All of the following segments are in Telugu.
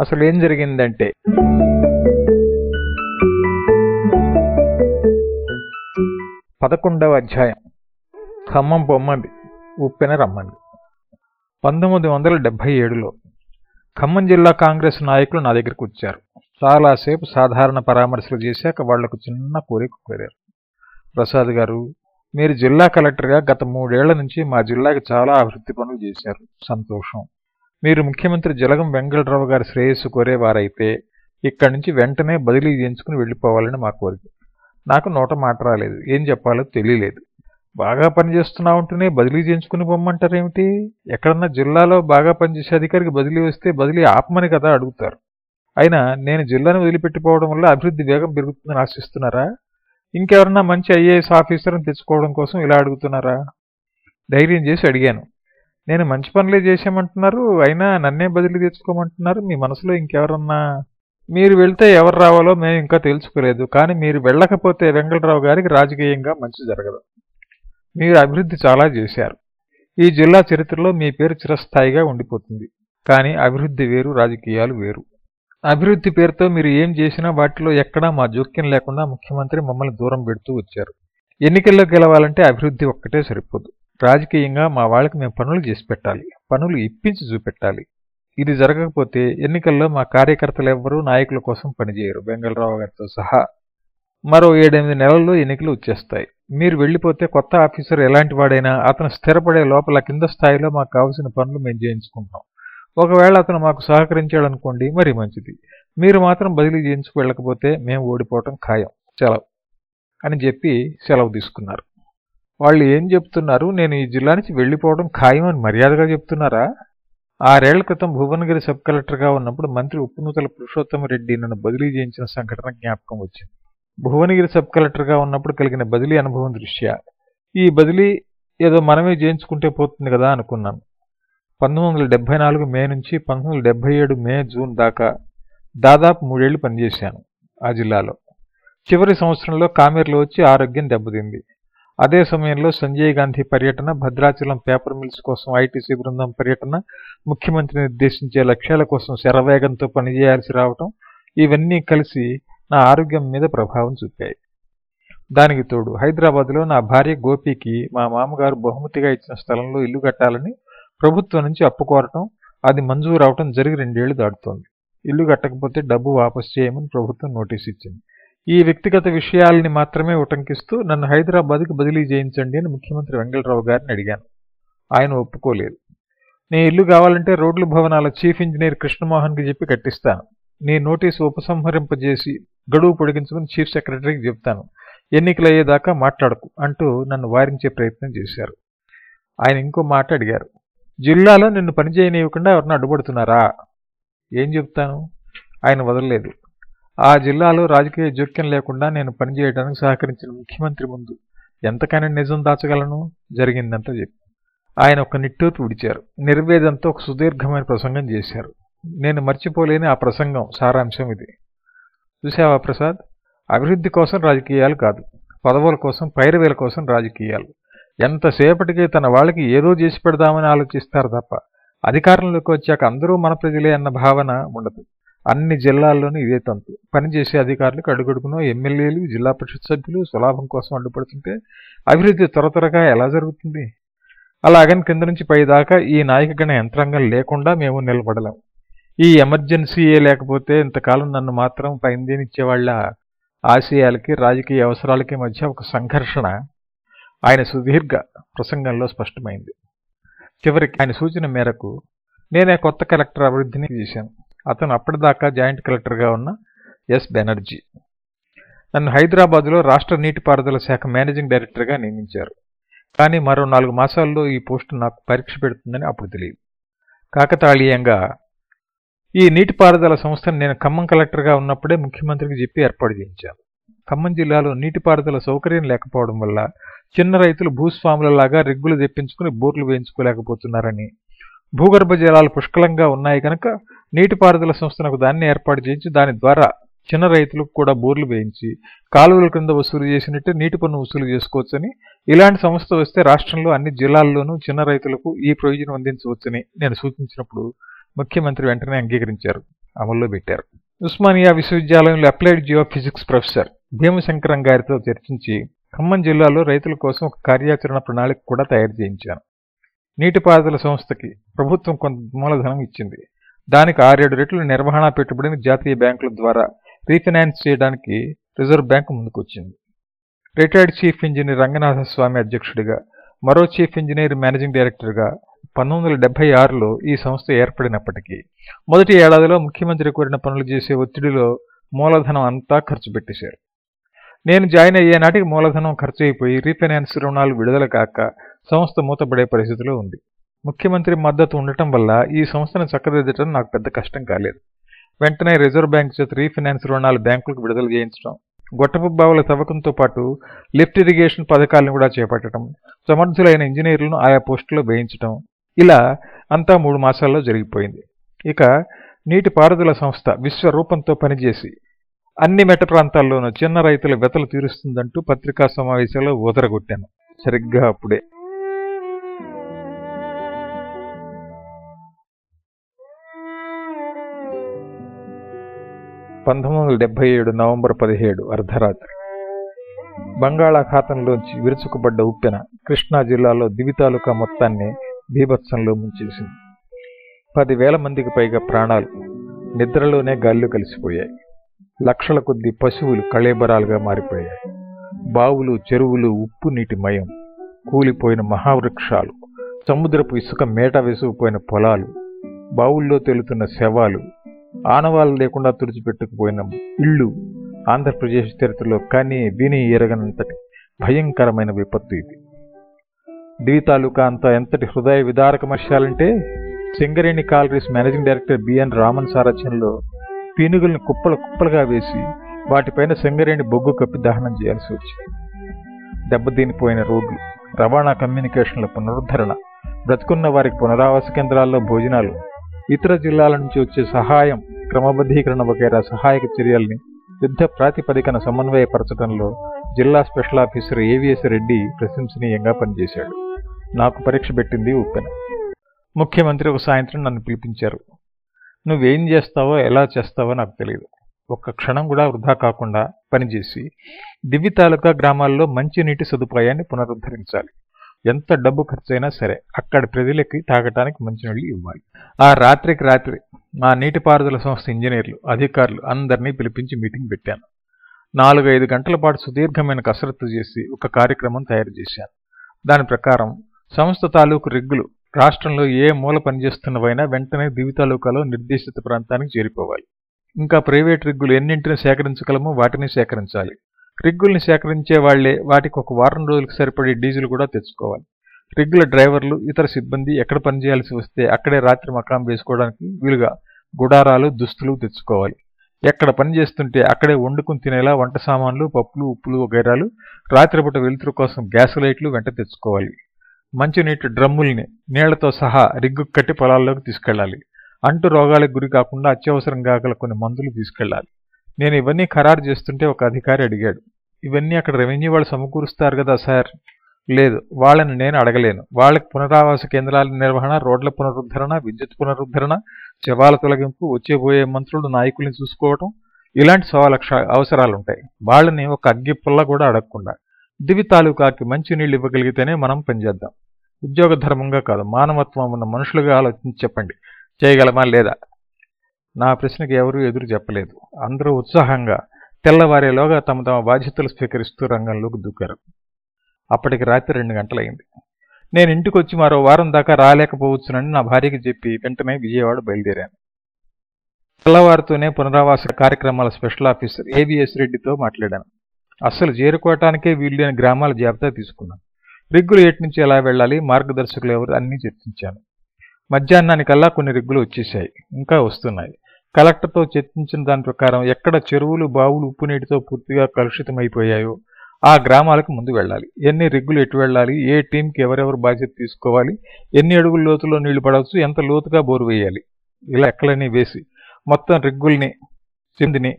అసలు ఏం జరిగిందంటే పదకొండవ అధ్యాయం. ఖమ్మం పొమ్మంది ఉప్పెన రమ్మంది పంతొమ్మిది వందల డెబ్బై ఏడులో ఖమ్మం జిల్లా కాంగ్రెస్ నాయకులు నా దగ్గరికి వచ్చారు. చాలాసేపు సాధారణ పరామర్శలు చేశాక వాళ్ళకు చిన్న కోరిక కోరారు. ప్రసాద్ గారు మీరు జిల్లా కలెక్టర్గా గత మూడేళ్ళ నుంచి మా జిల్లాకి చాలా అభివృద్ధి పనులు చేశారు. సంతోషం. మీరు ముఖ్యమంత్రి జలగం వెంకటరావు గారి శ్రేయస్సు కోరేవారైతే ఇక్కడి నుంచి వెంటనే బదిలీ చేయించుకుని వెళ్ళిపోవాలని మా కోరిక. నాకు నోట మాట రాలేదు. ఏం చెప్పాలో తెలియలేదు. బాగా పనిచేస్తున్నా ఉంటేనే బదిలీ చేయించుకుని పొమ్మంటారేమిటి? ఎక్కడన్నా జిల్లాలో బాగా పనిచేసే అధికారికి బదిలీ వస్తే బదిలీ ఆపమని కదా అడుగుతారు. అయినా నేను జిల్లాను వదిలిపెట్టిపోవడం వల్ల అభివృద్ధి వేగం పెరుగుతుందని ఆశిస్తున్నారా? ఇంకెవరన్నా మంచి ఐఏఎస్ ఆఫీసర్ని తెచ్చుకోవడం కోసం ఇలా అడుగుతున్నారా? ధైర్యం చేసి అడిగాను. నేను మంచి పనులే చేసామంటున్నారు అయినా నన్నే బదిలీ తెచ్చుకోమంటున్నారు మీ మనసులో ఇంకెవరన్నా? మీరు వెళ్తే ఎవరు రావాలో మేము ఇంకా తెలుసుకోలేదు కానీ మీరు వెళ్ళకపోతే వెంకటరావు గారికి రాజకీయంగా మంచి జరగదు. మీరు అభివృద్ధి చాలా చేశారు. ఈ జిల్లా చరిత్రలో మీ పేరు చిరస్థాయిగా ఉండిపోతుంది కానీ అభివృద్ధి వేరు రాజకీయాలు వేరు. అభివృద్ధి పేరుతో మీరు ఏం చేసినా వాటిలో ఎక్కడా మా జోక్యం లేకుండా ముఖ్యమంత్రి మమ్మల్ని దూరం పెడుతూ వచ్చారు. ఎన్నికల్లో గెలవాలంటే అభివృద్ధి ఒక్కటే సరిపోదు. రాజకీయంగా మా వాళ్ళకి మేము పనులు చేసి పెట్టాలి. పనులు ఇప్పించి చూపెట్టాలి. ఇది జరగకపోతే ఎన్నికల్లో మా కార్యకర్తలు ఎవ్వరూ నాయకుల కోసం పనిచేయరు. బెంగళరావు గారితో సహా మరో ఏడెనిమిది నెలల్లో ఎన్నికలు వచ్చేస్తాయి. మీరు వెళ్ళిపోతే కొత్త ఆఫీసర్ ఎలాంటి వాడైనా అతను స్థిరపడే లోపల కింద స్థాయిలో మాకు కావలసిన పనులు మేము చేయించుకుంటాం. ఒకవేళ అతను మాకు సహకరించాడనుకోండి మరి మంచిది. మీరు మాత్రం బదిలీ చేయించుకు వెళ్ళకపోతే మేము ఓడిపోవటం ఖాయం. సెలవు అని చెప్పి సెలవు తీసుకున్నారు. వాళ్ళు ఏం చెప్తున్నారు? నేను ఈ జిల్లా నుంచి వెళ్ళిపోవడం ఖాయం అని మర్యాదగా చెప్తున్నారా? ఆరేళ్ళ క్రితం భువనగిరి సబ్ కలెక్టర్గా ఉన్నప్పుడు మంత్రి ఉప్పునూతల పురుషోత్తమరెడ్డి నన్ను బదిలీ చేయించిన సంఘటన జ్ఞాపకం వచ్చింది. భువనగిరి సబ్ కలెక్టర్గా ఉన్నప్పుడు కలిగిన బదిలీ అనుభవం దృష్ట్యా? ఈ బదిలీ ఏదో మనమే చేయించుకుంటే పోతుంది కదా అనుకున్నాను. పంతొమ్మిది వందల నాలుగు మే నుంచి పంతొమ్మిది వందల ఏడు మే జూన్ దాకా దాదాపు మూడేళ్ళు పనిచేశాను ఆ జిల్లాలో. చివరి సంవత్సరంలో కామెర్లు వచ్చి ఆరోగ్యం దెబ్బతింది. అదే సమయంలో సంజయ్ గాంధీ పర్యటన భద్రాచలం పేపర్ మిల్స్ కోసం ఐటీసీ బృందం పర్యటన ముఖ్యమంత్రిని నిర్దేశించే లక్ష్యాల కోసం శరవేగంతో పనిచేయాల్సి రావటం ఇవన్నీ కలిసి నా ఆరోగ్యం మీద ప్రభావం చూపాయి. దానికి తోడు హైదరాబాద్లో నా భార్య గోపికి మా మామగారు బహుమతిగా ఇచ్చిన స్థలంలో ఇల్లు కట్టాలని ప్రభుత్వం నుంచి అప్పు కోరటం అది మంజూరు అవటం జరిగి రెండేళ్ళు దాటుతోంది. ఇల్లు కట్టకపోతే డబ్బు వాపసు చేయమని ప్రభుత్వం నోటీస్ ఇచ్చింది. ఈ వ్యక్తిగత విషయాల్ని మాత్రమే ఉటంకిస్తూ నన్ను హైదరాబాద్కి బదిలీ చేయించండి అని ముఖ్యమంత్రి వెంకటరావు గారిని అడిగాను. ఆయన ఒప్పుకోలేదు. నీ ఇల్లు కావాలంటే రోడ్లు భవనాల చీఫ్ ఇంజనీర్ కృష్ణమోహన్కి చెప్పి కట్టిస్తాను. నీ నోటీసు ఉపసంహరింపజేసి గడువు పొడిగించుకుని చీఫ్ సెక్రటరీకి చెప్తాను. ఎన్నికలు అయ్యేదాకా మాట్లాడకు అంటూ నన్ను వారించే ప్రయత్నం చేశారు. ఆయన ఇంకో మాట అడిగారు. జిల్లాలో నిన్ను పనిచేయనివ్వకుండా ఎవరిని అడ్డుపడుతున్నారా? ఏం చెప్తాను? ఆయన వదలలేదు. ఆ జిల్లాలో రాజకీయ జోక్యం లేకుండా నేను పనిచేయడానికి సహకరించిన ముఖ్యమంత్రి ముందు ఎంతకైనా నిజం దాచగలను జరిగిందంతా చెప్పి. ఆయన ఒక నిట్టూర్పు విడిచారు. నిర్వేదంతో ఒక సుదీర్ఘమైన ప్రసంగం చేశారు. నేను మర్చిపోలేని ఆ ప్రసంగం సారాంశం ఇది. చూసావా ప్రసాద్? అభివృద్ధి కోసం రాజకీయాలు కాదు. పదవుల కోసం పైరవేల కోసం రాజకీయాలు. ఎంతసేపటికి తన వాళ్ళకి ఏదో చేసి పెడదామని ఆలోచిస్తారు తప్ప అధికారంలోకి వచ్చాక అందరూ మన ప్రజలే అన్న భావన ఉండదు. అన్ని జిల్లాల్లోనూ ఇదే తంతు. పనిచేసే అధికారులకు అడుగడుగున ఎమ్మెల్యేలు జిల్లా పరిషత్ సభ్యులు స్వలాభం కోసం అడ్డుపడుతుంటే అభివృద్ధి త్వర త్వరగా ఎలా జరుగుతుంది? అలాగని కింద నుంచి పైదాకా ఈ నాయకగణ యంత్రాంగం లేకుండా మేము నిలబడలేం. ఈ ఎమర్జెన్సీయే లేకపోతే ఇంతకాలం నన్ను మాత్రం పైందేనిచ్చేవాళ్ళ ఆశయాలకి రాజకీయ అవసరాలకి మధ్య ఒక సంఘర్షణ ఆయన సుదీర్ఘ ప్రసంగంలో స్పష్టమైంది. చివరికి ఆయన సూచన మేరకు నేనే కొత్త కలెక్టర్ అభివృద్ధిని చేశాను. అతను అప్పటిదాకా జాయింట్ కలెక్టర్గా ఉన్న ఎస్ బెనర్జీ. నన్ను హైదరాబాద్లో రాష్ట్ర నీటిపారుదల శాఖ మేనేజింగ్ డైరెక్టర్గా నియమించారు. కానీ మరో నాలుగు మాసాల్లో ఈ పోస్టు నాకు పరీక్ష పెడుతుందని అప్పుడు తెలియదు. కాకతాళీయంగా ఈ నీటిపారుదల సంస్థను నేను ఖమ్మం కలెక్టర్గా ఉన్నప్పుడే ముఖ్యమంత్రికి చెప్పి ఏర్పాటు చేయించాను. ఖమ్మం జిల్లాలో నీటిపారుదల సౌకర్యం లేకపోవడం వల్ల చిన్న రైతులు భూస్వాములలాగా రిగ్గులు తెప్పించుకుని బోర్లు వేయించుకోలేకపోతున్నారని భూగర్భ జలాలు పుష్కలంగా ఉన్నాయి కనుక నీటిపారుదల సంస్థనకు దాన్ని ఏర్పాటు చేయించి దాని ద్వారా చిన్న రైతులకు కూడా బోర్లు వేయించి కాలువల కింద వసూలు చేసినట్టు నీటి పన్ను వసూలు చేసుకోవచ్చని ఇలాంటి సంస్థ వస్తే రాష్ట్రంలో అన్ని జిల్లాల్లోనూ చిన్న రైతులకు ఈ ప్రయోజనం అందించవచ్చని నేను సూచించినప్పుడు ముఖ్యమంత్రి వెంటనే అంగీకరించారు అమల్లో పెట్టారు. ఉస్మానియా విశ్వవిద్యాలయంలో applied geophysics professor Bhimashankaram గారితో చర్చించి ఖమ్మం జిల్లాలో రైతుల కోసం ఒక కార్యాచరణ ప్రణాళిక కూడా తయారు చేయించాను. నీటిపారుదల సంస్థకి ప్రభుత్వం కొంత మూలధనం ఇచ్చింది. దానికి ఆరేడు రెట్లు నిర్వహణ పెట్టుబడిని జాతీయ బ్యాంకుల ద్వారా రీఫైనాన్స్ చేయడానికి రిజర్వ్ బ్యాంక్ ముందుకొచ్చింది. Retired chief engineer Ranganatha Swami అధ్యక్షుడిగా మరో చీఫ్ ఇంజనీర్ మేనేజింగ్ డైరెక్టర్గా పంతొమ్మిది వందల డెబ్బై ఆరులో ఈ సంస్థ ఏర్పడినప్పటికీ మొదటి ఏడాదిలో ముఖ్యమంత్రి కోరిన పనులు చేసే ఒత్తిడిలో మూలధనం అంతా ఖర్చు పెట్టేశారు. నేను జాయిన్ అయ్యే నాటికి మూలధనం ఖర్చు అయిపోయి రీఫైనాన్స్ రుణాలు విడుదల కాక సంస్థ మూతపడే పరిస్థితిలో ఉంది. ముఖ్యమంత్రి మద్దతు ఉండటం వల్ల ఈ సంస్థను చక్కదిద్దటం నాకు పెద్ద కష్టం కాలేదు. వెంటనే రిజర్వ్ బ్యాంక్ చేత రీఫైనాన్స్ రుణాలు బ్యాంకులకు విడుదల చేయించడం గొట్టపు బావుల తవ్వకంతో పాటు లిఫ్ట్ ఇరిగేషన్ పథకాలను కూడా చేపట్టడం సమర్థులైన ఇంజనీర్లను ఆయా పోస్టుల్లో వేయించడం. ఇలా అంతా మూడు మాసాల్లో జరిగిపోయింది. ఇక నీటిపారుదల సంస్థ విశ్వరూపంతో పనిచేసి అన్ని మెట్ట ప్రాంతాల్లోనూ చిన్న రైతుల వెతలు తీరుస్తుందంటూ పత్రికా సమావేశంలో ఊదరగొట్టాను. సరిగ్గా అప్పుడే. పంతొమ్మిది వందల డెబ్బై ఏడు నవంబర్ పదిహేడు అర్ధరాత్రి. బంగాళాఖాతంలోంచి విరుచుకుపడ్డ ఉప్పెన కృష్ణా జిల్లాలో దివి తాలూకా మొత్తాన్ని బీభత్సంలో ముంచేసింది. పదివేల మందికి పైగా ప్రాణాలు నిద్రలోనే గాల్లో కలిసిపోయాయి. లక్షల కొద్ది పశువులు కళేబరాలుగా మారిపోయాయి. బావులు చెరువులు ఉప్పు నీటి మయం కూలిపోయిన మహావృక్షాలు సముద్రపు ఇసుక మేట వేసుకుపోయిన పొలాలు బావుల్లో తేలుతున్న శవాలు ఆనవాళ్ళు లేకుండా తుడిచిపెట్టుకుపోయిన ఇళ్ళు ఆంధ్రప్రదేశ్ చరిత్రలో కానీ విని ఎరగనంతటి భయంకరమైన విపత్తు ఇది. డి తాలూకా అంతా ఎంతటి హృదయ విదారక మర్షాలంటే Singareni collieries managing director BN Raman సారథ్యంలో పీనుగుల్ని కుప్పలు కుప్పలుగా వేసి వాటిపైన సింగరేణి బొగ్గు కప్పి దహనం చేయాల్సి వచ్చింది. దెబ్బతినిపోయిన రోడ్లు రవాణా కమ్యూనికేషన్ల పునరుద్ధరణ బ్రతుకున్న వారికి పునరావాస కేంద్రాల్లో భోజనాలు ఇతర జిల్లాల నుంచి వచ్చే సహాయం క్రమబద్ధీకరణ వగైరా సహాయక చర్యల్ని యుద్ధ ప్రాతిపదికన సమన్వయపరచడంలో జిల్లా స్పెషల్ ఆఫీసర్ ఏవిఎస్ రెడ్డి ప్రశంసనీయంగా పనిచేశాడు. నాకు పరీక్ష పెట్టింది ఉప్పెన. ముఖ్యమంత్రి ఒక సాయంత్రం నన్ను పిలిపించారు. నువ్వేం చేస్తావో ఎలా చేస్తావో నాకు తెలియదు ఒక్క క్షణం కూడా వృధా కాకుండా పనిచేసి దివ్య తాలూకా గ్రామాల్లో మంచినీటి సదుపాయాన్ని పునరుద్ధరించాలి. ఎంత డబ్బు ఖర్చైనా సరే అక్కడ ప్రజలకి తాగటానికి మంచినీళ్ళు ఇవ్వాలి. ఆ రాత్రికి రాత్రి మా నీటిపారుదల సంస్థ ఇంజనీర్లు అధికారులు అందరినీ పిలిపించి మీటింగ్ పెట్టాను. నాలుగైదు గంటల పాటు సుదీర్ఘమైన కసరత్తు చేసి ఒక కార్యక్రమం తయారు చేశాను. దాని ప్రకారం సంస్థ తాలూకు రిగ్గులు రాష్ట్రంలో ఏ మూల పనిచేస్తున్నవైనా వెంటనే దివి తాలూకాలో నిర్దేశిత ప్రాంతానికి చేరిపోవాలి. ఇంకా ప్రైవేట్ రిగ్గులు ఎన్నింటిని సేకరించగలమో వాటిని సేకరించాలి. రిగ్గుల్ని సేకరించే వాళ్ళే వాటికి ఒక వారం రోజులకు సరిపడే డీజిల్ కూడా తెచ్చుకోవాలి. రిగ్గుల డ్రైవర్లు ఇతర సిబ్బంది ఎక్కడ పనిచేయాల్సి వస్తే అక్కడే రాత్రి మకాం వేసుకోవడానికి వీలుగా గుడారాలు దుస్తులు తెచ్చుకోవాలి. ఎక్కడ పని చేస్తుంటే అక్కడే వండుకుని తినేలా వంట సామాన్లు పప్పులు ఉప్పులు వగైరాలు రాత్రిపూట వెలుతురు కోసం గ్యాస్ లైట్లు వెంట తెచ్చుకోవాలి. మంచినీటి డ్రమ్ముల్ని నీళ్ళతో సహా రిగ్గు కట్టి పొలాల్లోకి తీసుకెళ్ళాలి. అంటు రోగాలకు గురి కాకుండా అత్యవసరంగా గల కొన్ని మందులు తీసుకెళ్ళాలి. నేను ఇవన్నీ ఖరారు చేస్తుంటే ఒక అధికారి అడిగాడు. ఇవన్నీ అక్కడ రెవెన్యూ వాళ్ళు సమకూరుస్తారు కదా సార్? లేదు వాళ్ళని నేను అడగలేను. వాళ్ళకి పునరావాస కేంద్రాల నిర్వహణ రోడ్ల పునరుద్ధరణ విద్యుత్ పునరుద్ధరణ శవాల తొలగింపు వచ్చేపోయే మంత్రులు నాయకుల్ని చూసుకోవటం ఇలాంటి సవాలక్ష అవసరాలు ఉంటాయి వాళ్ళని ఒక అగ్గి పుల్ల కూడా అడగకుండా. దివి తాలూకాకి మంచి నీళ్ళు ఇవ్వగలిగితేనే మనం పనిచేద్దాం. ఉద్యోగ ధర్మంగా కాదు మానవత్వం ఉన్న మనుషులుగా ఆలోచించి చెప్పండి. చేయగలమా లేదా? నా ప్రశ్నకి ఎవరూ ఎదురు చెప్పలేదు. అందరూ ఉత్సాహంగా తెల్లవారేలోగా తమ తమ బాధ్యతలు స్వీకరిస్తూ రంగంలోకి దూకారు. అప్పటికి రాత్రి రెండు గంటలైంది. నేను ఇంటికి వచ్చి మరో వారం దాకా రాలేకపోవచ్చునని నా భార్యకి చెప్పి వెంటనే విజయవాడ బయలుదేరాను. తెల్లవారితోనే పునరావాస కార్యక్రమాల స్పెషల్ ఆఫీసర్ ఏబిఎస్ రెడ్డితో మాట్లాడాను. అస్సలు చేరుకోవటానికే వీలులేని గ్రామాల జాబితా తీసుకున్నాను. రిగ్గులు ఎటు నుంచి ఎలా వెళ్ళాలి మార్గదర్శకులు ఎవరు అన్నీ చర్చించాను. మధ్యాహ్నానికల్లా కొన్ని రిగ్గులు వచ్చేసాయి ఇంకా వస్తున్నాయి. కలెక్టర్తో చర్చించిన దాని ప్రకారం ఎక్కడ చెరువులు బావులు ఉప్పు నీటితో పూర్తిగా కలుషితమైపోయాయో ఆ గ్రామాలకు ముందు వెళ్ళాలి. ఎన్ని రిగ్గులు ఎటు వెళ్ళాలి? ఏ టీంకి ఎవరెవరు బాధ్యత తీసుకోవాలి? ఎన్ని అడుగుల లోతులో నీళ్ళు పడవచ్చు? ఎంత లోతుగా బోరు వేయాలి? ఇలా ఎక్కలని వేసి మొత్తం రిగ్గుల్ని చిందిని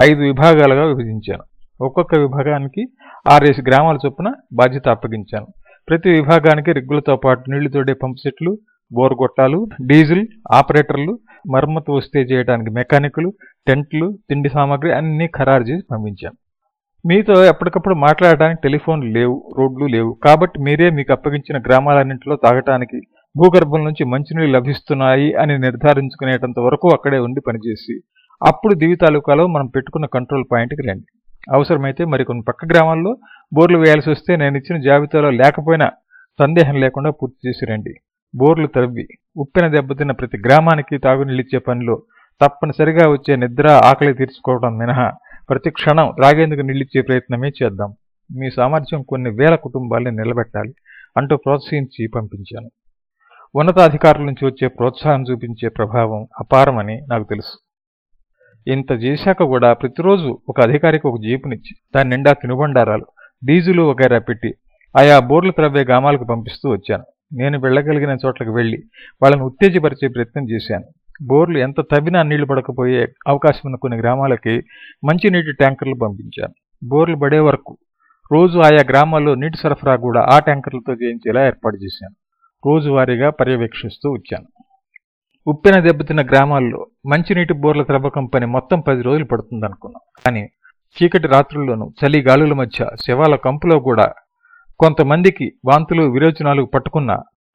ఐదు విభాగాలుగా విభజించాను. ఒక్కొక్క విభాగానికి ఆరేసి గ్రామాల చొప్పున బాధ్యత అప్పగించాను. ప్రతి విభాగానికి రిగ్గులతో పాటు నీళ్ళు తోడే పంప్ సెట్లు బోర్ గొట్టాలు డీజిల్ ఆపరేటర్లు మరమ్మతు వస్తే చేయడానికి మెకానికులు టెంట్లు తిండి సామాగ్రి అన్నీ ఖరారు చేసి పంపించాం. మీతో ఎప్పటికప్పుడు మాట్లాడడానికి టెలిఫోన్లు లేవు రోడ్లు లేవు. కాబట్టి మీరే మీకు అప్పగించిన గ్రామాలన్నింటిలో తాగటానికి భూగర్భం నుంచి మంచినీళ్ళు లభిస్తున్నాయి అని నిర్ధారించుకునేటంత వరకు అక్కడే ఉండి పనిచేసి అప్పుడు దివి తాలూకాలో మనం పెట్టుకున్న కంట్రోల్ పాయింట్కి రండి. అవసరమైతే మరికొన్ని పక్క గ్రామాల్లో బోర్లు వేయాల్సి వస్తే నేను ఇచ్చిన జాబితాలో లేకపోయినా సందేహం లేకుండా పూర్తి చేసి రండి. బోర్లు తవ్వి ఉప్పెన దెబ్బతిన్న ప్రతి గ్రామానికి తాగునీళ్ళిచ్చే పనిలో తప్పనిసరిగా వచ్చే నిద్ర ఆకలి తీర్చుకోవడం మినహా ప్రతి క్షణం రాగేందుకు నిలిచే ప్రయత్నమే చేద్దాం. మీ సామర్థ్యం కొన్ని వేల కుటుంబాల్ని నిలబెట్టాలి అంటూ ప్రోత్సహించి పంపించాను. ఉన్నతాధికారుల నుంచి వచ్చే ప్రోత్సాహం చూపించే ప్రభావం అపారమని నాకు తెలుసు. ఇంత చేశాక కూడా ప్రతిరోజు ఒక అధికారికి ఒక జీపునిచ్చి దాని నిండా తినుబండారాలు డీజిలు వగైరా పెట్టి ఆయా బోర్లు త్రవ్వే గ్రామాలకు పంపిస్తూ వచ్చాను. నేను వెళ్ళగలిగిన చోట్లకు వెళ్ళి వాళ్ళని ఉత్తేజపరిచే ప్రయత్నం చేశాను. బోర్లు ఎంత తవ్వినా నీళ్ళు పడకపోయే అవకాశం ఉన్న కొన్ని గ్రామాలకి మంచినీటి ట్యాంకర్లు పంపించాను. బోర్లు పడే వరకు రోజు ఆయా గ్రామాల్లో నీటి సరఫరా కూడా ఆ ట్యాంకర్లతో చేయించేలా ఏర్పాటు చేశాను. రోజువారీగా పర్యవేక్షిస్తూ వచ్చాను. ఉప్పెన దెబ్బతిన్న గ్రామాల్లో మంచినీటి బోర్ల త్రవ్వకం పని మొత్తం పది రోజులు పడుతుందనుకున్నాం. కానీ చీకటి రాత్రుల్లోనూ చలి గాలుల మధ్య శవాల కంపులో కూడా కొంతమందికి వాంతులు విరోచనాలు పట్టుకున్న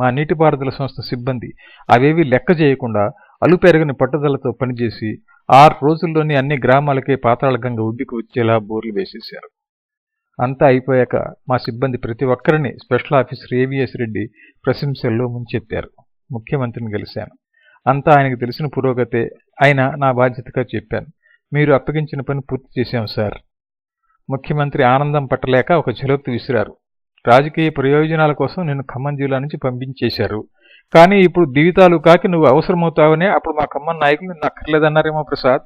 మా నీటిపారుదల సంస్థ సిబ్బంది అవేవి లెక్క చేయకుండా అలుపెరగని పట్టుదలతో పనిచేసి ఆరు రోజుల్లోనే అన్ని గ్రామాలకే పాతాళగంగ ఉబ్బికి వచ్చేలా బోర్లు వేసేశారు. అంతా అయిపోయాక మా సిబ్బంది ప్రతి ఒక్కరిని స్పెషల్ ఆఫీసర్ ఏవిఎస్ రెడ్డి ప్రశంసల్లో ముంచెత్తారు. ముఖ్యమంత్రిని కలిశాను అంతా ఆయనకు తెలిసిన పురోగతే అయినా నా బాధ్యతగా చెప్పాను. మీరు అప్పగించిన పని పూర్తి చేశాం సార్. ముఖ్యమంత్రి ఆనందం పట్టలేక ఒక చెలోక్తి విసిరారు. రాజకీయ ప్రయోజనాల కోసం నిన్ను ఖమ్మం జిల్లా నుంచి పంపించేశారు. కానీ ఇప్పుడు దివితాలు కాకి నువ్వు అవసరమవుతావనే అప్పుడు మా ఖమ్మం నాయకులు నిన్ను అక్కర్లేదన్నారేమో ప్రసాద్.